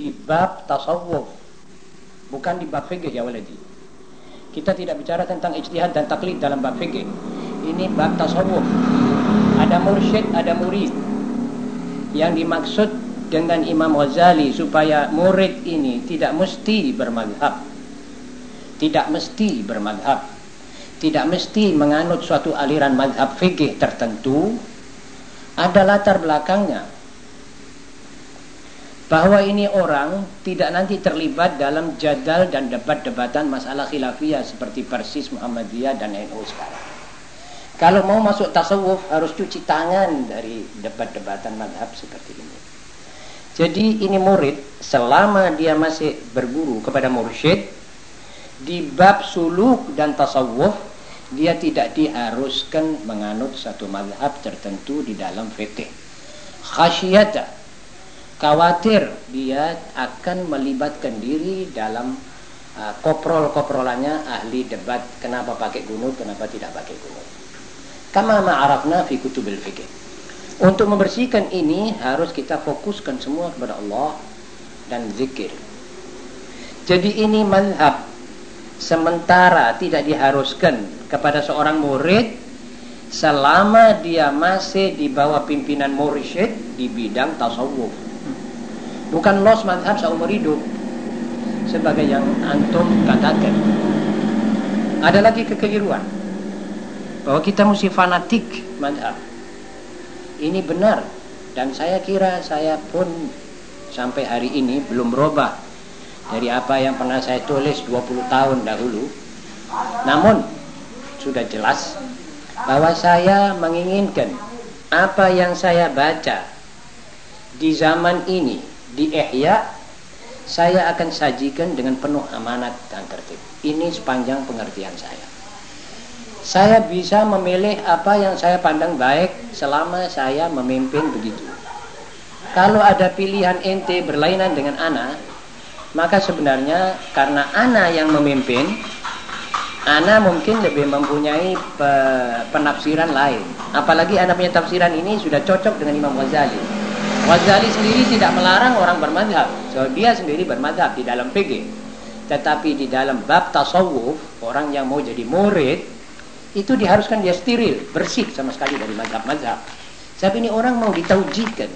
di bab tasawuf bukan di bab fikih ya waladi. Kita tidak bicara tentang ijtihad dan taklid dalam bab fikih ini bab tasawuf. Ada mursyid ada murid. Yang dimaksud dengan Imam Ghazali supaya murid ini tidak mesti bermadhab. Tidak mesti bermadhab. Tidak mesti menganut suatu aliran madhab fikih tertentu. Ada latar belakangnya bahwa ini orang tidak nanti terlibat dalam jadal dan debat-debatan masalah khilafiyah seperti Persis Muhammadiyah dan NU sekarang. Kalau mau masuk tasawuf harus cuci tangan dari debat-debatan madhab seperti ini. Jadi ini murid selama dia masih berguru kepada mursyid di bab suluk dan tasawuf dia tidak diharuskan menganut satu madhab tertentu di dalam fikih. Khasyata khawatir dia akan melibatkan diri dalam uh, koprol-koprolannya ahli debat kenapa pakai gunung, kenapa tidak pakai gunung. Kama ma'arafna fi kutubil fikih. Untuk membersihkan ini harus kita fokuskan semua kepada Allah dan zikir. Jadi ini madhab sementara tidak diharuskan kepada seorang murid selama dia masih di bawah pimpinan mursyid di bidang tasawuf bukan los madhab seumur hidup. Sebagai yang antum katakan. Ada lagi kekeliruan. Bahwa kita mesti fanatik madhab. Ini benar. Dan saya kira saya pun sampai hari ini belum berubah dari apa yang pernah saya tulis 20 tahun dahulu. Namun sudah jelas bahwa saya menginginkan apa yang saya baca di zaman ini di Ihya saya akan sajikan dengan penuh amanat dan tertib. Ini sepanjang pengertian saya. Saya bisa memilih apa yang saya pandang baik selama saya memimpin begitu. Kalau ada pilihan ente berlainan dengan ana, maka sebenarnya karena ana yang memimpin, ana mungkin lebih mempunyai penafsiran lain. Apalagi ana punya tafsiran ini sudah cocok dengan Imam Ghazali. Ghazali sendiri tidak melarang orang bermadhab. So, dia sendiri bermadhab di dalam fikih. Tetapi di dalam bab tasawuf, orang yang mau jadi murid, itu diharuskan dia steril, bersih sama sekali dari madhab-madhab. Tapi ini orang mau ditaujikan,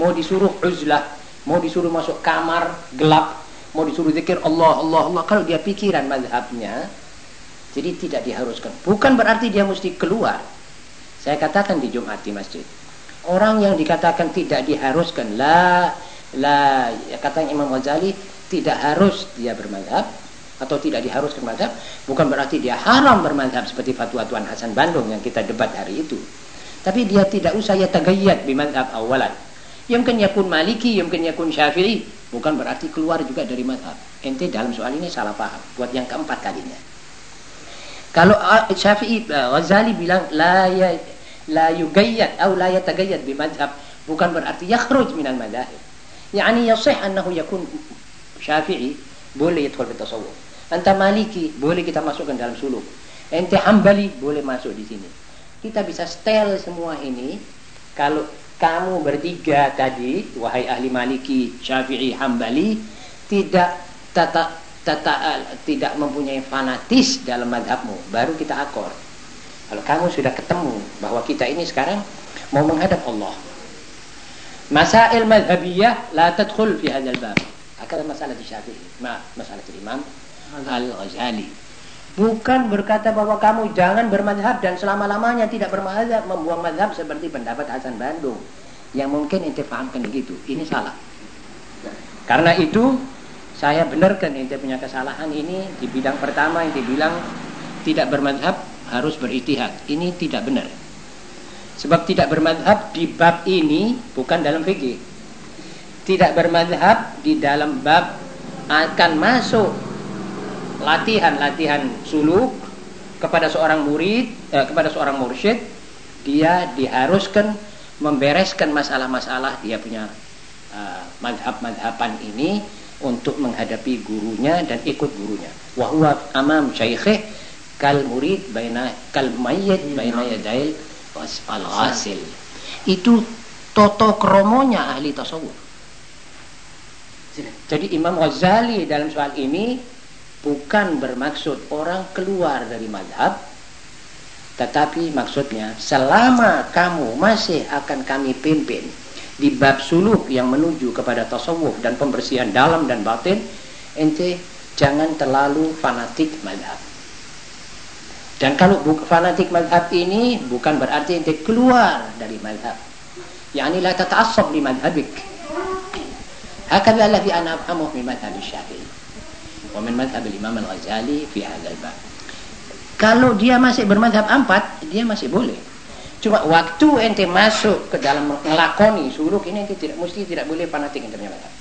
mau disuruh uzlah, mau disuruh masuk kamar gelap, mau disuruh zikir Allah, Allah, Allah. Kalau dia pikiran madhabnya, jadi tidak diharuskan. Bukan berarti dia mesti keluar. Saya katakan di Jumat di masjid orang yang dikatakan tidak diharuskan la la ya, kata Imam Ghazali tidak harus dia bermadhab atau tidak diharuskan madhab bukan berarti dia haram bermadhab seperti fatwa Tuan Hasan Bandung yang kita debat hari itu. Tapi dia tidak usah ya tagayyad bimadhab awalan. Mungkin yakun maliki mungkin yakun syafi'i bukan berarti keluar juga dari madhab. Ente dalam soal ini salah paham buat yang keempat kalinya. Kalau uh, Syafi'i uh, Ghazali bilang la ya la yugayyad atau la yatagayyad bimadhab bukan berarti yakhruj minal madahib yani yasih annahu yakun syafi'i boleh yadkhul fi tasawuf anta maliki boleh kita masukkan dalam suluk ente hambali boleh masuk di sini. Kita bisa setel semua ini. Kalau kamu bertiga tadi wahai ahli maliki syafi'i hambali tidak tata, tata, tidak mempunyai fanatis dalam madhabmu. Baru kita akor kalau kamu sudah ketemu bahwa kita ini sekarang mau menghadap Allah. Masail madhabiyah la tadkhul fi hadzal bab. Akan masalah di Syafi'i, ma masalah Imam Al-Ghazali. Bukan berkata bahwa kamu jangan bermadhab dan selama-lamanya tidak bermadhab, membuang madhab seperti pendapat Hasan Bandung. Yang mungkin ente pahamkan begitu. Ini salah. Karena itu saya benarkan ente punya kesalahan ini di bidang pertama yang dibilang tidak bermadhab harus beritihad. Ini tidak benar. Sebab tidak bermadhab di bab ini bukan dalam fikih. Tidak bermadhab di dalam bab akan masuk latihan-latihan suluk kepada seorang murid, eh, kepada seorang mursyid, dia diharuskan membereskan masalah-masalah dia punya uh, madhab-madhaban ini untuk menghadapi gurunya dan ikut gurunya. Wahwa amam syaikhih kal murid baina kal mayyit baina yadail al ghasil. Itu toto kromonya ahli tasawuf. Jadi Imam Ghazali dalam soal ini bukan bermaksud orang keluar dari madhab, tetapi maksudnya selama kamu masih akan kami pimpin di bab suluk yang menuju kepada tasawuf dan pembersihan dalam dan batin, ente jangan terlalu fanatik madhab. Dan kalau fanatik madhab ini bukan berarti ente keluar dari madhab. Yani la tata'assab li madhabik. هكذا الذي أنا أفهمه من مذهب الشافعي ومن مذهب الإمام الغزالي في هذا الباب kalau dia masih bermadhab empat dia masih boleh cuma waktu ente masuk ke dalam melakoni suluk ini ente tidak mesti tidak boleh fanatik ente madhab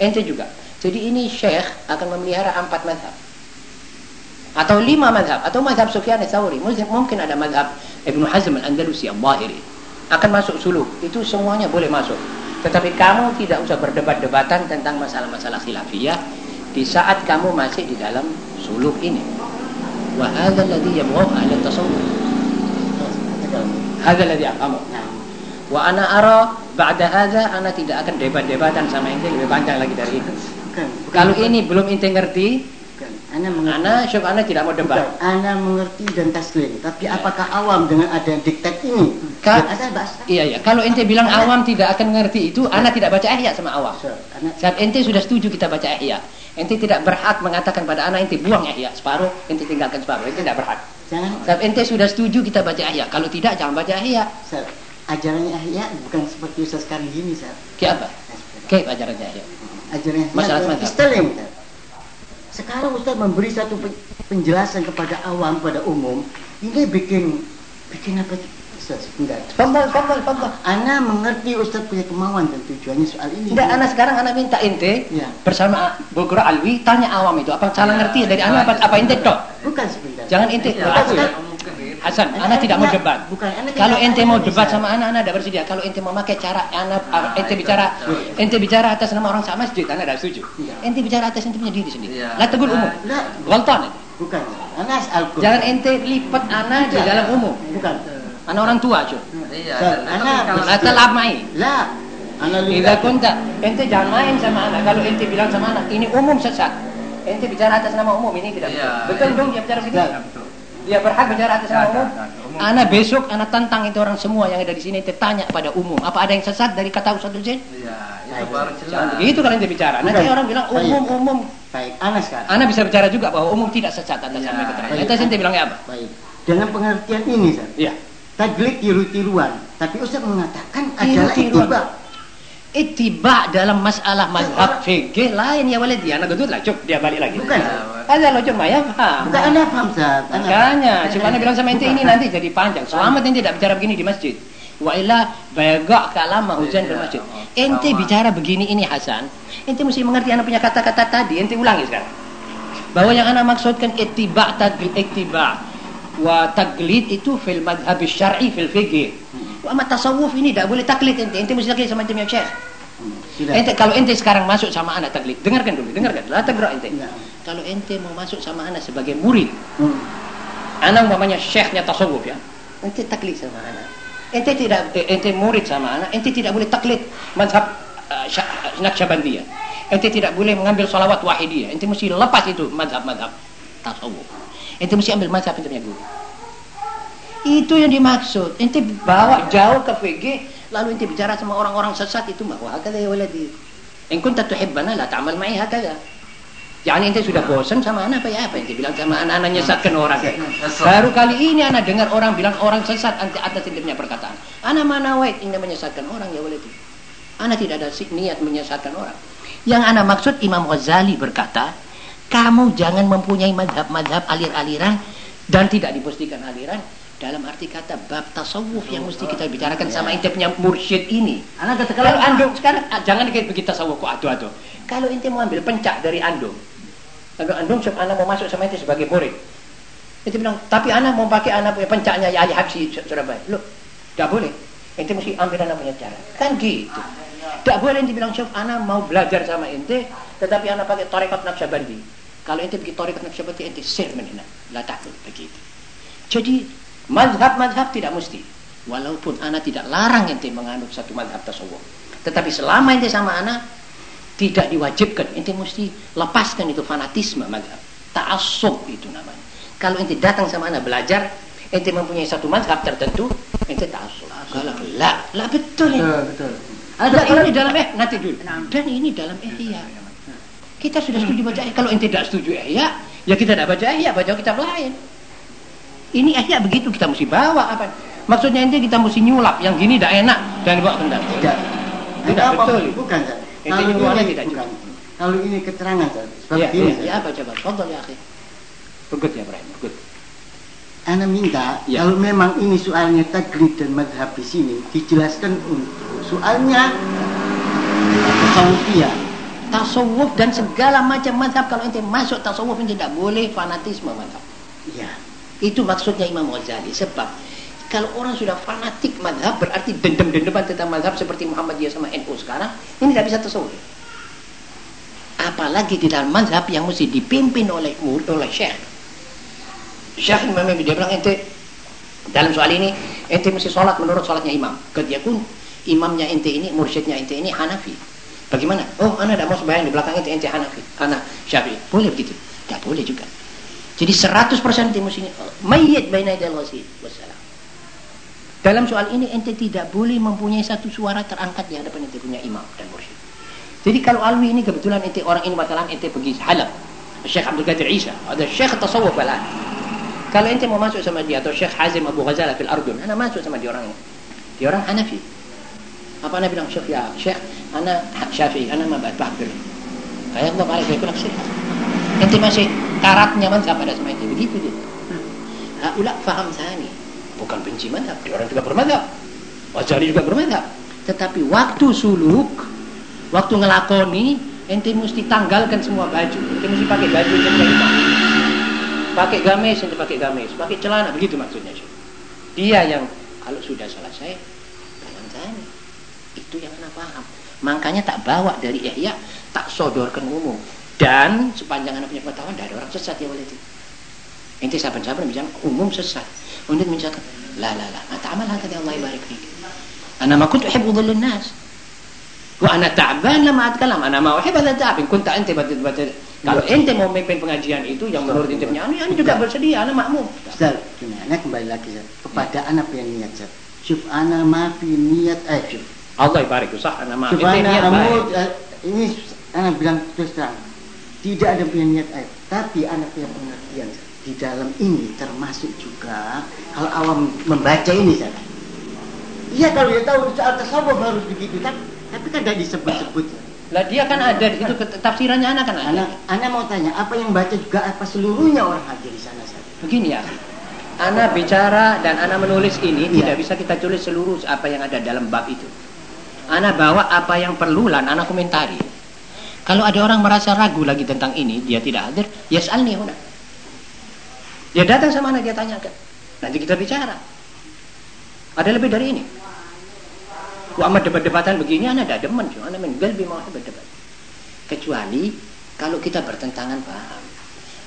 ente juga jadi ini syekh akan memelihara empat madhab atau lima madhab atau madhab Sufyan Thawri mungkin ada madhab Ibnu Hazm al-Andalusi al-Zahiri akan masuk suluk itu semuanya boleh masuk tetapi kamu tidak usah berdebat-debatan tentang masalah-masalah khilafiyah di saat kamu masih di dalam suluk ini. Wa hadha alladhi yabghaw ahli tasawuf. Hadha alladhi afhamu. Wa ana ara ba'da hadha ana tidak akan debat-debatan sama ente lebih panjang lagi dari itu. Kalau ini belum ente ngerti, Ana mengerti. Ana, syuk Ana tidak mau debat. Bukan, Ana mengerti dan taslim. Tapi ya. apakah awam dengan ada diktat ini? Ka ada bahasa. Iya, iya. Kalau ente bilang Ana, awam tidak akan mengerti itu, Ana tidak baca ihya sama awam. So, Saat ente sudah setuju kita baca ihya. Ente tidak berhak mengatakan pada Ana ente buang ihya separuh, ente tinggalkan separuh. Ente tidak berhak. Jangan. Saat ente sudah setuju kita baca ihya. Kalau tidak, jangan baca ihya. Ajarannya ihya bukan seperti Ustaz sekarang gini, Ustaz. Kayak apa? Kayak ajarannya ihya. Ajarannya masalah Islam. Sekarang Ustaz memberi satu penjelasan kepada awam, pada umum, ini bikin bikin apa Ustaz? Enggak. Fadal, fadal, fadal. Ana mengerti Ustaz punya kemauan dan tujuannya soal ini. Tidak, Ana sekarang Ana minta ente ya. bersama Bogor Alwi tanya awam itu apa salah ngerti dari Ana apa apa ente tok? Bukan sebentar. Jangan ente. Ya, Hasan, anak tidak mau debat. Bukan, kalau ente mau debat sama anak, anak tidak bersedia. Kalau ente mau pakai cara anak, ah, ente bicara, ente bicara atas nama orang sama masjid, anak tidak setuju. Iya. Ente bicara atas ente punya diri sendiri. Iya. Lah tegul umum. Walton. Bukan. Anak al Jangan ente lipat anak di dalam umum. Bukan. Anak orang tua, cuy. Iya. Anak. Lah telamai. Lah. Jika kunta, ente jangan main sama anak. Kalau ente bilang sama anak, ini umum sesat. Ente bicara atas nama umum ini tidak betul. dong dia bicara begitu. Dia berhak bicara atas nama umum. Anak besok anak tantang itu orang semua yang ada di sini tanya pada umum. Apa ada yang sesat dari kata Ustaz Zain? Iya, itu baru jelas. begitu kalau dia bicara. Nanti orang bilang umum umum. Baik, Anak sekarang. Anak bisa bicara juga bahwa umum tidak sesat atas ya, nama keterangan. Itu Sinti bilangnya apa? Baik. Dengan pengertian ini, Ustaz. Iya. Taglid tiru-tiruan, tapi Ustaz mengatakan adalah tiba ittiba dalam masalah mazhab fikih lain ya walid ya anak lah cuk dia balik lagi bukan ada lo cuma ya paham bukan anda paham. Ustaz makanya cuma anda bilang sama ente ini nanti jadi panjang. Selamat ente tidak bicara begini di masjid. Wa illa bagak kalama hujan di masjid. Ente bicara begini ini Hasan ente mesti mengerti anak punya kata-kata tadi. Ente ulangi sekarang. Bahwa yang anak maksudkan ittiba tadbil ittiba. Wa taglid itu fil madhab syar'i fil fikih Amat tasawuf ini tidak boleh taklid. Ente. Ente mesti taklid sama ente punya syekh. Hmm, ente kalau ente sekarang masuk sama anak taklid, dengarkan dulu, dengarkan. Lah tegrak ente. Kalau ente mau masuk sama anak sebagai murid, hmm. anak umpamanya syekhnya tasawuf ya, ente taklid sama anak. Ente tidak ente murid sama anak, ente tidak boleh taklid mazhab uh, Naqsyabandiyah. Ente tidak boleh mengambil salawat wahidiyah. Ente mesti lepas itu mazhab-mazhab tasawuf. Ente mesti ambil mazhab ente punya guru. Itu yang dimaksud. Ente bawa jauh ke VG, lalu ente bicara sama orang-orang sesat itu bahwa hakada ya waladi. In kunta tuhibbana la ta'mal ma'i hakada. Jangan ente sudah bosan sama anak apa ya apa ente bilang sama anak-anak nyesatkan orang. Baru kali ini anak dengar orang bilang orang sesat anti atas punya perkataan. Anak mana wait ini menyesatkan orang ya waladi. Anak tidak ada niat menyesatkan orang. Yang anak maksud Imam Ghazali berkata, kamu jangan mempunyai madhab-madhab alir-aliran dan tidak dipastikan aliran dalam arti kata bab tasawuf yang mesti kita bicarakan sama ente punya mursyid ini. Anak kata kalau andung sekarang ah, jangan kayak begitu tasawuf kok adu adu. Kalau ente mau ambil pencak dari andung, andung andung anak mau masuk sama ente sebagai murid. Ente bilang, tapi anak mau pakai anak punya pencaknya ya Ali Habsi Surabaya. Loh, tidak boleh. Ente mesti ambil anak punya cara. Kan gitu. Tidak boleh ente bilang, Syuf, anak mau belajar sama ente, tetapi anak pakai tarekat Naqsyabandi. Kalau ente pergi tarekat Naqsyabandi, ente sir menina. Lah takut begitu. Jadi Madhab-madhab tidak mesti. Walaupun anak tidak larang ente menganut satu madhab tasawuf. Tetapi selama ente sama anak, Tidak diwajibkan. Ente mesti lepaskan itu fanatisme mazhab. Ta'assub itu namanya. Kalau ente datang sama anak belajar, ente mempunyai satu mazhab tertentu, ente ta'assub. Kalau lah, lah betul ini. Betul, betul. Ada ini dalam eh nanti dulu. Dan ini dalam ihya. Kita sudah setuju baca ihya. Kalau ente tidak setuju ihya, ya kita tidak baca ihya, baca kitab lain. Ini ihya begitu kita mesti bawa apa? Maksudnya ente kita mesti nyulap yang gini tidak enak dan bawa kendal. Tidak. Tidak betul. Bukan, Tidak. Kalau ini keterangan, seperti ya, ini. Ya, apa coba? Fadol ya, akhi. Begut ya, Ibrahim. Begut. Anda minta ya. kalau memang ini soalnya taklid dan madhab di sini dijelaskan untuk soalnya tasawufiyah tasawuf dan segala macam madhab kalau ente masuk tasawuf ini tidak boleh fanatisme madhab iya itu maksudnya Imam Ghazali sebab kalau orang sudah fanatik madhab berarti dendam-dendaman tentang madhab seperti Muhammadiyah sama NU sekarang ini tidak bisa tasawuf apalagi di dalam madhab yang mesti dipimpin oleh oleh syekh Syekh Imam dia bilang ente dalam soal ini ente mesti sholat menurut sholatnya imam. Ketika pun imamnya ente ini, mursyidnya ente ini Hanafi. Bagaimana? Oh, anak tidak mau sembahyang di belakang ente, ente Hanafi. Anak Syafi'i. Boleh begitu? Tidak boleh juga. Jadi 100% ente mesti mayyit baina idal wassalam. Dalam soal ini ente tidak boleh mempunyai satu suara terangkat di hadapan ente punya imam dan mursyid. Jadi kalau alwi ini kebetulan ente orang ini bakalan ente pergi Halab. Syekh Abdul Qadir Isa, ada Syekh Tasawuf Balan. Kalau ente mau masuk sama dia atau Syekh Hazim Abu Ghazala fil Ardun, ana masuk sama dia orang ini. Dia orang Hanafi. Apa ana bilang, "Syekh ya, Syekh, ana Syafi'i, ana ma ba'd Kayak Allah balik saya bilang sih. Ente masih karatnya mazhab pada sama ente begitu dia. Nah, ulah faham sani. Bukan benci mazhab, dia orang juga bermadhab. Wajari juga bermadhab. Tetapi waktu suluk, waktu ngelakoni, ente mesti tanggalkan semua baju. Ente mesti pakai baju yang pakai gamis yang pakai gamis pakai celana begitu maksudnya dia yang kalau sudah selesai jangan tanya itu yang anak paham makanya tak bawa dari ihya tak sodorkan umum dan sepanjang anak punya pengetahuan dari orang sesat ya walid inti sahabat-sahabat bilang umum sesat untuk misalkan la la la mata amal hati Allah barik fik ana ma kuntu uhibbu dhillun nas wa ana ta'ban lama atkalam ana ma uhibbu an ta'ab kunta anta kalau ente mau memimpin pengajian itu yang menurut ente punya anu, ane juga bersedia, anak makmum. Ustaz, anak kembali lagi Ustaz. Kepada ya. anak yang niat Ustaz. Syuf ana maafi niat eh syuf. Allah barik usah anak maafi niat baik. Eh, ini anak bilang terus terang. Tidak ada punya niat aib, tapi anak punya pengertian di dalam ini termasuk juga kalau awam membaca ini Ustaz. Iya kalau dia tahu saat tasawuf harus begitu, tapi, tapi kan tidak disebut-sebut. Lah dia kan ada di situ tafsirannya anak kan. Anak, anak mau tanya, apa yang baca juga apa seluruhnya orang hadir di sana saja? Begini ya. Anak bicara dan anak menulis ini ya. tidak bisa kita tulis seluruh apa yang ada dalam bab itu. Anak bawa apa yang perlu lan anak komentari. Kalau ada orang merasa ragu lagi tentang ini, dia tidak hadir, ya huna. Dia datang sama anak dia tanyakan. Nanti kita bicara. Ada lebih dari ini. Wa amat debat-debatan begini anak ada demen cuma anak men galbi mau debat-debat. Kecuali kalau kita bertentangan paham.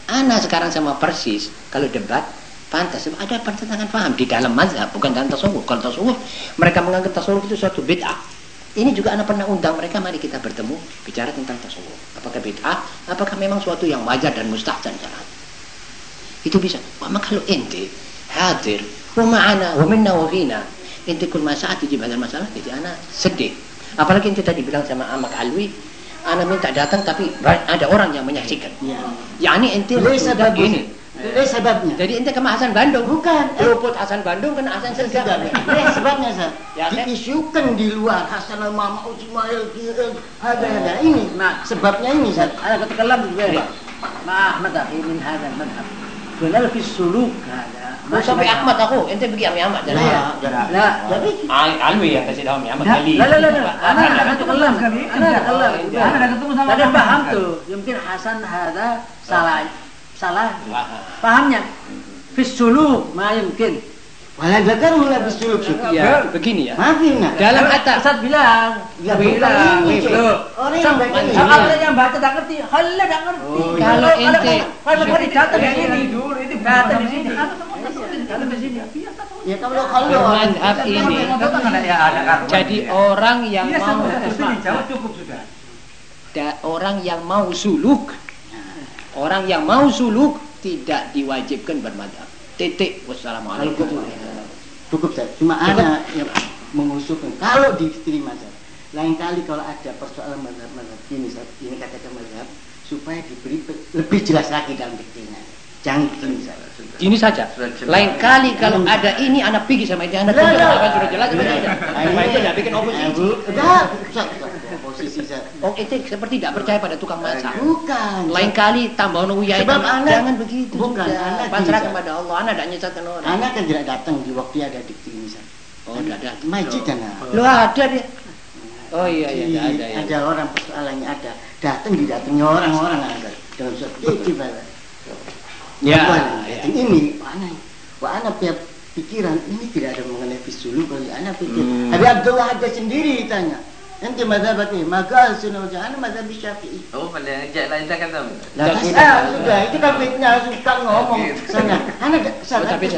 Anak sekarang sama persis kalau debat pantas ada pertentangan paham di dalam mazhab bukan dalam tasawuf. Kalau tasawuf mereka menganggap tasawuf itu suatu bid'ah. Ini juga anak pernah undang mereka mari kita bertemu bicara tentang tasawuf. Apakah bid'ah? Apakah memang suatu yang wajar dan mustahsan syar'an? Itu bisa. Maka kalau ente hadir wa ma'ana wa minna wa fina Inti kul masalah tujib hadal masalah jadi anak sedih. Apalagi inti tadi bilang sama Amak Alwi, anak minta datang tapi ada orang yang menyaksikan. Ya. Ini inti sudah ini. Ini sebabnya. Jadi inti ke Hasan Bandung. Bukan. Luput Hasan Bandung kena Hasan Segaf. Ini sebabnya sah. Ya, Diisukan di luar Hasan Mama Ismail ada ada ini. Nah sebabnya ini sah. Ada kata kelam juga. Ma Ahmad min hadal madhab. Benar fi suluk ada. Mau sampai Ahmad aku, ente pergi Ami Ahmad jalan. Nah, nah, jadi Alwi ya kasih tahu Ami Ahmad kali. Lah lah lah. Ana ada kelam kami. Ana ada kelam. Ana ada ketemu sama. Ada paham tuh. Mungkin Hasan hada salah salah. Pahamnya. Fis suluk ma yumkin. Zakar wala bisuluk Ya, begini ya. Maafin nah. Dalam kata Ustaz bilang, ya bilang Orang yang baca ini. Orang yang baca tak ngerti, halah tak ngerti. Kalau ente kalau di sini dulu itu kata di sini. Ya kalau kalau ini jadi orang yang mau cukup sudah. orang yang mau suluk orang yang mau suluk tidak diwajibkan bermadhab titik. Wassalamualaikum. Cukup saya cuma anak yang mengusulkan kalau diterima saya lain kali kalau ada persoalan mazhab-mazhab ini saya ini katakan mazhab supaya diberi lebih jelas lagi dalam diktinya jangan begini ini saja. Lain kali kalau ada ini anak pergi sama itu anak tunjuk sudah. Jelas? Apa tidak itu? Tidak bikin oposisi enggak, Oposisi saya. Oh itu seperti tidak percaya pada tukang masak. bukan. Lain kali tambah uya Sebab anak- jangan begitu bukan, sudah. anak pasrah kepada Allah anak tidak nyesatkan orang. Anak kan tidak datang di waktu ada dikti ini saya oh tidak ada. Majid dan lu ada dia. Oh iya iya tidak ada ya ada orang persoalannya ada. Datang didatangi orang-orang ada. Dengan suatu gimana ya, Wah, ya. datang ini. Anak. Wah anak punya pikiran ini tidak ada mengenai fisulu kalau anak pikir. Hmm. Habib Abdullah ada sendiri tanya nanti mazhabat ini maka sunnah wajah anak mazhab syafi'i Oh, pada ajak lain tak kata. Lah ah, sudah itu kan fitnah suka ngomong sana. Anak Ustaz, Oh, tapi.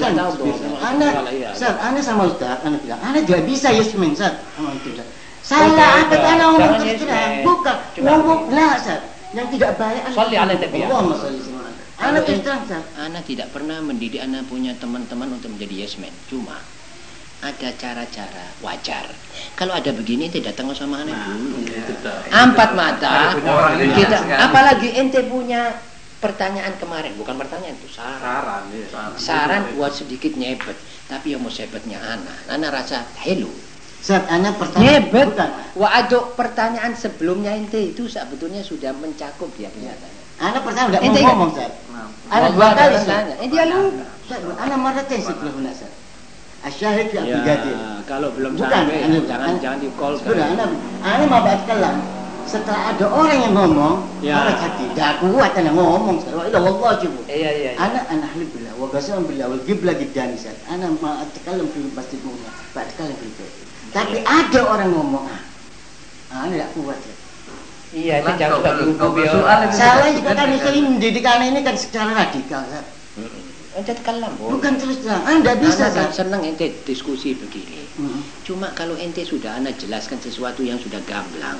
Ustaz, anak sama Ustaz, anak bilang, anak tidak bisa Yasmin. Sama itu. Oke, Salah apa ngomong terus terang. Bukan ngomong lah Ustaz. Yang tidak baik anak. Salli ala Nabi. Allahumma salli alaihi Anak terus terang tidak pernah mendidik anak punya teman-teman untuk menjadi yes man. Cuma ada cara-cara wajar. Kalau ada begini tidak datang sama anak dulu. Empat mata. Orang Kita apalagi ente punya pertanyaan kemarin, bukan pertanyaan itu saran. Saran, ya. Saran buat sedikit nyebet, tapi yang mau sebetnya anak. Anak rasa hello. Ustaz, anak pertanyaan Nyebet. bukan. Wah, ada pertanyaan sebelumnya ente itu sebetulnya sudah mencakup dia kelihatannya. Anak pertama Ente mau ngomong Ustaz. Nah, Anak dua kali tanya. Eh, dia lupa. Ustaz, anak maraten sebelum Ustaz. Asyahid fi Qadir. Ya, kalau belum Bukan, sampai anu, jangan anu, jangan di call Sudah, anak, anak mau bahas kalam. Setelah ada orang yang ngomong, Ya. orang hati, dah kuat anak ngomong. Setelah itu Allah coba. Iya iya. Anak anak halib billah, wa qasam billah, wal qibla giddani Ustaz. Anak ma atakalam fil masjid mulia, fa atakalam bait. Tapi ada orang ngomong, ah, ah, anak tidak kuat. Ustaz. Iya, itu jangan ya. ini. Salah juga kan ini pendidikan ini kan secara radikal. Ustaz. Ente kalam, Bukan terus terang, anda bisa Anak Ustaz. senang ente diskusi begini. Hmm. Cuma kalau ente sudah anak jelaskan sesuatu yang sudah gamblang,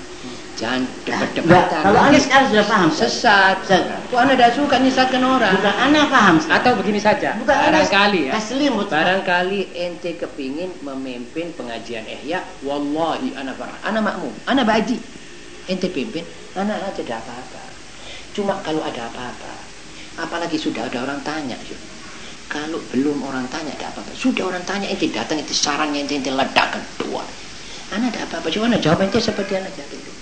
jangan Nah, debat-debatan. Kalau anda sekarang sudah paham, sesat. Kok anda tidak suka nyesatkan orang? Bukan anak paham, Ustaz. Atau begini saja, Bukan barangkali ya. Taslim, Ustaz. Barangkali ente kepingin memimpin pengajian ihya, wallahi anak farah, anak makmum, anak baji. Ente pimpin, anak aja tidak apa-apa. Cuma kalau ada apa-apa, apalagi sudah ada orang tanya. Kalau belum orang tanya ada apa-apa, sudah orang tanya ente datang ente sarangnya ente ente ledakan dua. Anak ada apa-apa, cuma anak jawab ente seperti anak jawab itu.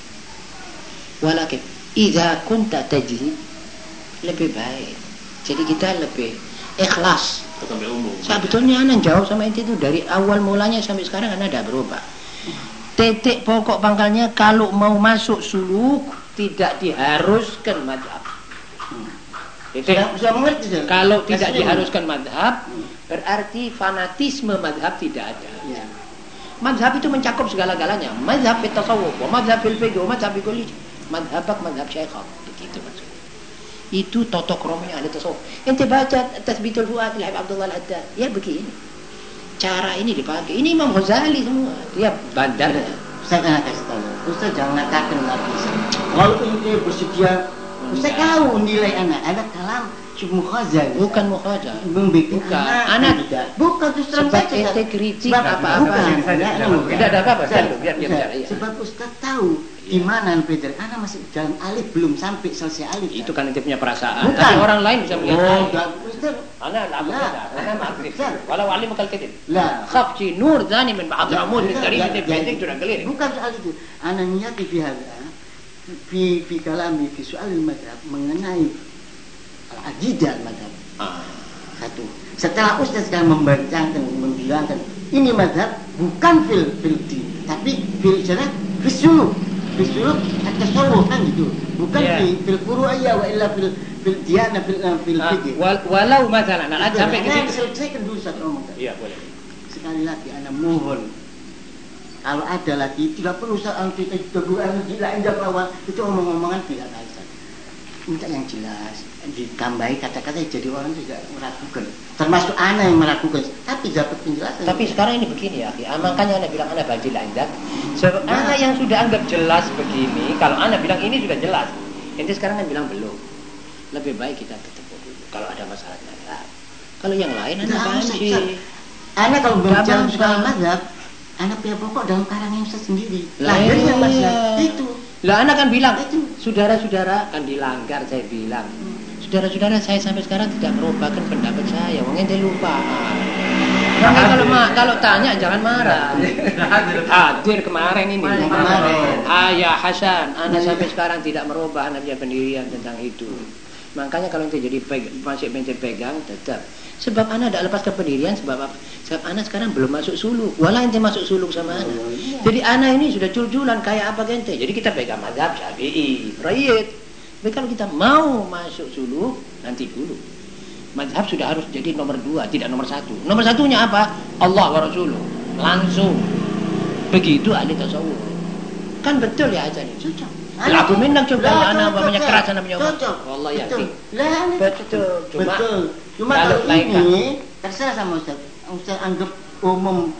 Walakin, idza kunta tajid lebih baik. Jadi kita lebih ikhlas. sampai umum. Sebetulnya anak jauh sama ente itu dari awal mulanya sampai sekarang anak tidak berubah. Titik pokok pangkalnya kalau mau masuk suluk tidak diharuskan madhab. Titik. Sudah, sudah mengerti Ustaz? Kalau tidak Taslim. diharuskan madhab, berarti fanatisme madhab tidak ada. Ya. Madhab itu mencakup segala-galanya. Madhab fil tasawuf, madhab fil fiqh, madhab fil kulli. Madhabak madhab syekhak. Begitu maksudnya. Itu totok romnya ada tasawuf. Ente baca Tasbitul Fuad Lahib Abdullah Al-Haddad. Ya begini. Cara ini dipakai. Ini Imam Ghazali semua. Dia bandarnya. Ustaz kasih. Ustaz jangan katakan lagi. Kalau ente bersedia, Ustaz tahu nilai anak. Anak kalam cuma khazal. Bukan mukhajah. membikin Bukan. anak. Anak tidak. Bukan terus terang Sebab saja. ente Ustaz. kritik Sebab apa-apa. Bukan. Sini saja, tidak anu, apa-apa. Tidak ada apa-apa, biar- dia bicara. Sebab Ustaz tahu di mana Peter. Anak masih dalam alif belum sampai selesai alif. Itu kan ente punya perasaan. Bukan. Tapi orang lain bisa melihat Oh, enggak. Ustaz. Anak Lah. beda. Anak. Ustaz. Walau alim kal kadib. Lah. Khafji nur zani min ba'd amud min sudah keliru. Bukan soal itu. Ana niyati fi hadha fi fi kalami fi soal madhab mengenai al-aqidah madhab. Ah. Satu. Setelah Ustaz sekarang membacakan, membilangkan ini madhab bukan fil fil din, tapi fil syarah fil suluk. Fil suluk kan gitu. Bukan Iya. fi fil furu'iyah wa illa fil fil diyana fil uh, fil Ah, fikih. wal- walau masalah, nah, sampai ke situ. selesaikan dulu satu omong. Iya boleh. sekali lagi anak mohon kalau ada lagi tidak perlu saat kita kedua gila injak lawan itu omong-omongan tidak kaitan minta yang jelas ditambahi kata-kata jadi orang tidak meragukan termasuk anak yang meragukan tapi dapat penjelasan Tapi sekarang ini begini ya, ya makanya anda bilang anda bajil anda. Sebab anak yang sudah anggap jelas begini, kalau anda bilang ini sudah jelas, ente sekarang kan bilang belum. Lebih baik kita ketemu dulu. Kalau ada masalah mazhab. Kalau yang lain banci. Ustaz. anak kalau berbicara soal mazhab anak punya pokok dalam karangan Ustaz sendiri Lah, lahirnya iya. mazhab itu Lah anak kan bilang, Itu. saudara-saudara kan dilanggar saya bilang. Saudara-saudara saya sampai sekarang tidak merubahkan pendapat saya. Wong ente lupa. Makanya kalau ma kalau tanya jangan marah. Hadir kemarin ini. Yang kemarin. Ah ya Hasan, anak sampai sekarang tidak merubah anak punya pendirian tentang itu. Makanya kalau ente jadi peg, masih ente pegang tetap. Sebab anak tidak lepaskan pendirian sebab apa? Sebab anak sekarang belum masuk suluk. Walah ente masuk suluk sama anak. Jadi anak ini sudah jul-julan kayak apa ente. Jadi kita pegang mazhab Syafi'i, Rayyid. Tapi kalau kita mau masuk suluk nanti dulu. Mazhab sudah harus jadi nomor dua, tidak nomor satu. Nomor satunya apa? Allah wa Rasuluh. Langsung. Begitu ahli tasawuf. Kan betul ya Hasan ini? cocok Lagu minang coba Lah, anak cocok, banyak keras anak punya cocok Allah Betul. yakin. lah Betul. Cuma betul cuma kalau ini terserah sama Ustaz Ustaz anggap umum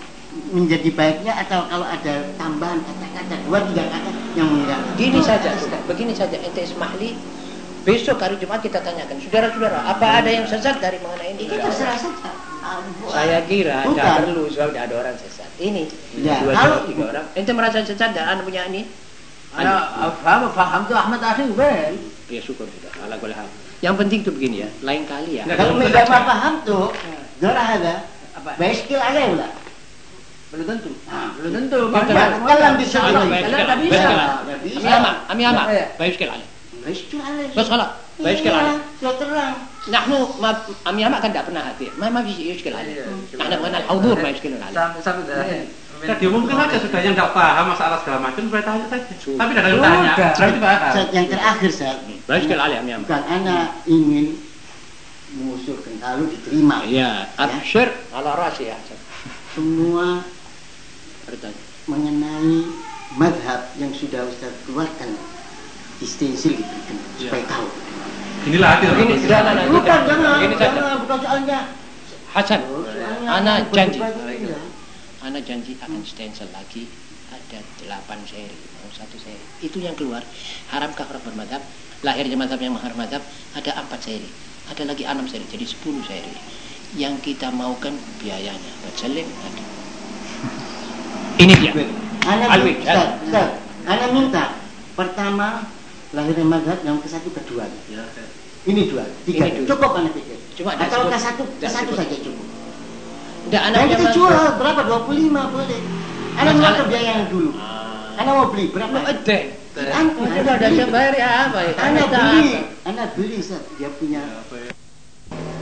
menjadi baiknya atau kalau ada tambahan kata-kata dua tiga kata yang mengira Gini saja, Ustaz. begini saja ente Ismaili. Besok hari Jumat kita tanyakan, saudara-saudara, apa ada yang sesat dari mengenai ini? itu terserah saja Saya kira tidak perlu sebab tidak ada orang sesat. Ini Ya, dua, kalau- tiga orang. Ente merasa sesat dan anda punya ini? Ana faham faham tu Ahmad bel. Ya syukur sudah. Hal. Yang penting itu begini ya. Lain kali ya. Nggak, kalau tidak paham tuh Dora ada Apa? Baiskil ada ulah Belum tentu. Belum tentu. Banyak. Kalam bisa sekali. tak bisa. Baik sekali. Nggak bisa. Ami ama, ami ama. Iya. Baik sekali. Ale. Baiskil ada Bas khalas. Baik sekali. Ale. Iya, sudah terang ma ami ama kan tidak pernah hadir. Ma ma fi yushkil ale. Iya, Nahnu mengenal hudur ma Ya diumumkan aja sudah yang nggak paham masalah segala macam boleh tanya saja. Tapi tidak ada yang tanya. Berarti paham. Saat yang terakhir saya Baik sekali ale ami ama. bukan anak ingin mengusulkan kalau diterima Ya, absyir ala rasi ya. semua Bertanya. mengenai madhab yang sudah Ustaz keluarkan di stensil diberikan supaya tahu Inilah hadir. Begini, jangan, jangan. bukan jangan saja. jangan bukan soalnya Hasan, Anak janji. Berbagi, ya. Ana janji akan stencil lagi ada 8 seri, mau satu seri. Itu yang keluar. Haramkah orang bermadhab? Lahirnya madhab yang mahar madhab ada 4 seri. Ada lagi 6 seri, jadi 10 seri. Yang kita maukan biayanya. Buat selim ada. Ini dia. Anak Alwi, minta, Ustaz, Ustaz, Anak minta pertama lahirnya madhab yang ke satu kedua ini dua tiga Ini dulu. cukup anak pikir Cuma atau disebut- ke satu ke satu saja cukup Enggak anak yang yang kita jual berapa? 25 boleh anak mau biaya yang dulu. Anak mau beli berapa? Ede. Anak Sudah ada bayar ya apa ya? anak beli. anak beli dia punya